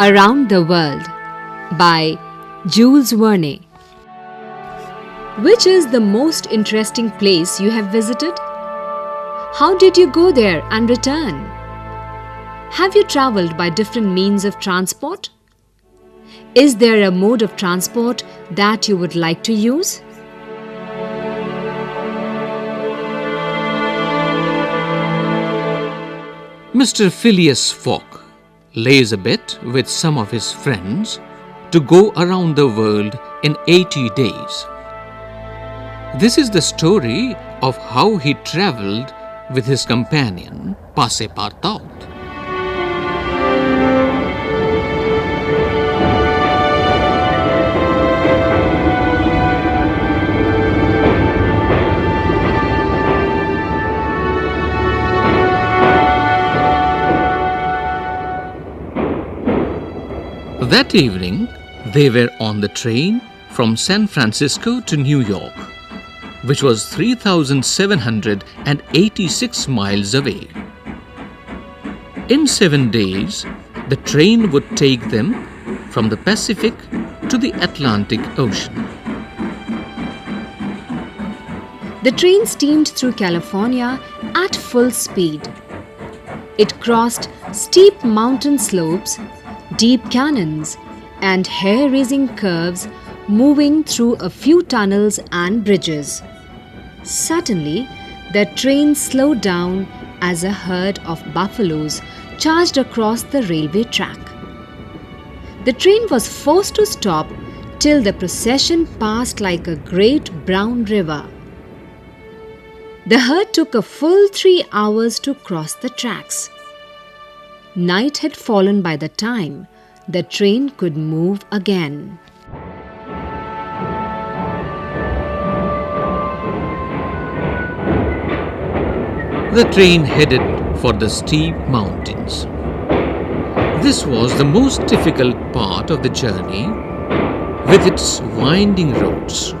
Around the World by Jules Verne. Which is the most interesting place you have visited? How did you go there and return? Have you traveled by different means of transport? Is there a mode of transport that you would like to use? Mr. Phileas Fogg lays a bet with some of his friends to go around the world in 80 days. This is the story of how he traveled with his companion Passepartout. That evening, they were on the train from San Francisco to New York, which was 3,786 miles away. In seven days, the train would take them from the Pacific to the Atlantic Ocean. The train steamed through California at full speed. It crossed steep mountain slopes, deep canyons, and hair raising curves, moving through a few tunnels and bridges. Suddenly, the train slowed down as a herd of buffaloes charged across the railway track. The train was forced to stop till the procession passed like a great brown river. The herd took a full three hours to cross the tracks. Night had fallen by the time the train could move again. The train headed for the steep mountains. This was the most difficult part of the journey with its winding roads.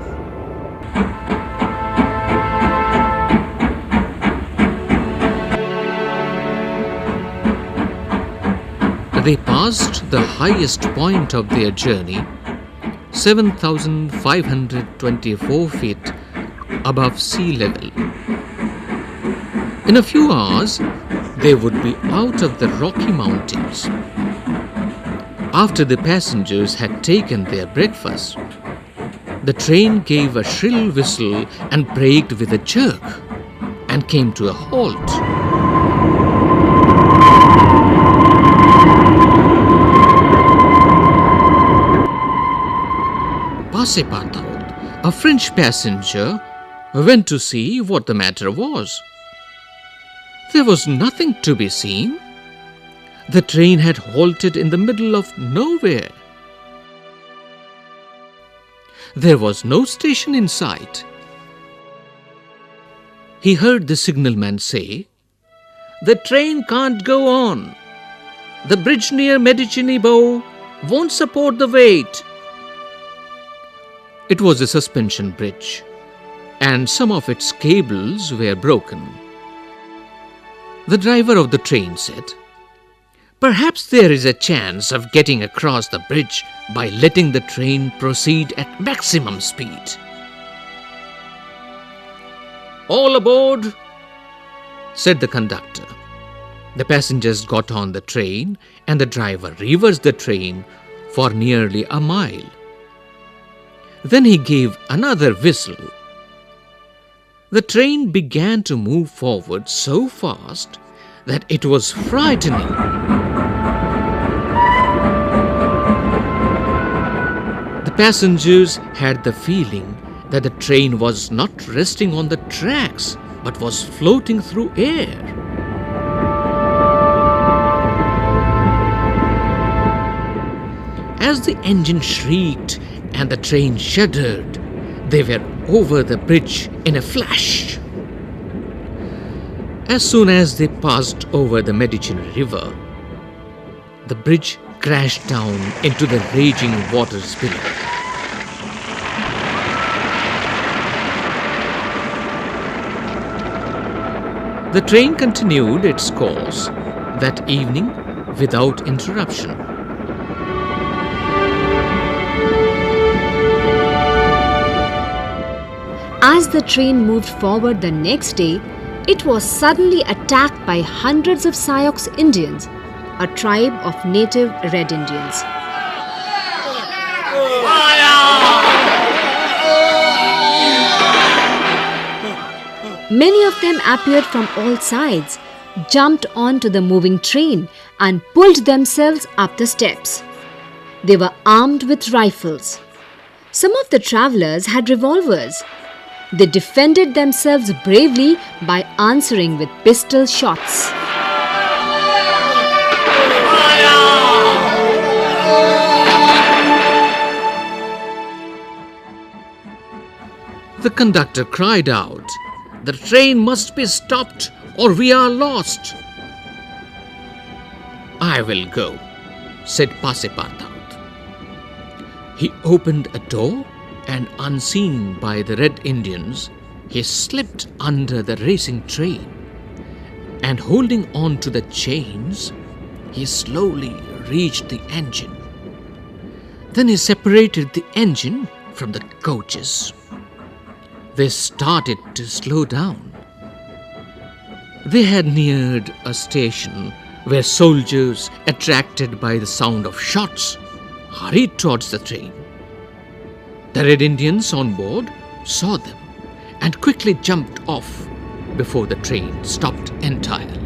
They passed the highest point of their journey, 7,524 feet above sea level. In a few hours, they would be out of the Rocky Mountains. After the passengers had taken their breakfast, the train gave a shrill whistle and braked with a jerk and came to a halt. A French passenger, went to see what the matter was. There was nothing to be seen. The train had halted in the middle of nowhere. There was no station in sight. He heard the signalman say, The train can't go on. The bridge near Medicine Bow won't support the weight. It was a suspension bridge, and some of its cables were broken. The driver of the train said, Perhaps there is a chance of getting across the bridge by letting the train proceed at maximum speed. All aboard, said the conductor. The passengers got on the train, and the driver reversed the train for nearly a mile. Then he gave another whistle. The train began to move forward so fast that it was frightening. The passengers had the feeling that the train was not resting on the tracks but was floating through air. As the engine shrieked and the train shuddered, they were over the bridge in a flash. As soon as they passed over the Medicine River, the bridge crashed down into the raging waters below. The train continued its course that evening without interruption. As the train moved forward the next day, it was suddenly attacked by hundreds of Sioux Indians, a tribe of native Red Indians. Many of them appeared from all sides, jumped onto the moving train, and pulled themselves up the steps. They were armed with rifles. Some of the travelers had revolvers. They defended themselves bravely by answering with pistol shots. The conductor cried out, The train must be stopped or we are lost. I will go, said Passepartout. He opened a door and, unseen by the Red Indians, he slipped under the racing train and, holding on to the chains, he slowly reached the engine. Then he separated the engine from the coaches. They started to slow down. They had neared a station where soldiers, attracted by the sound of shots, hurried towards the train. The Red Indians on board saw them and quickly jumped off before the train stopped entirely.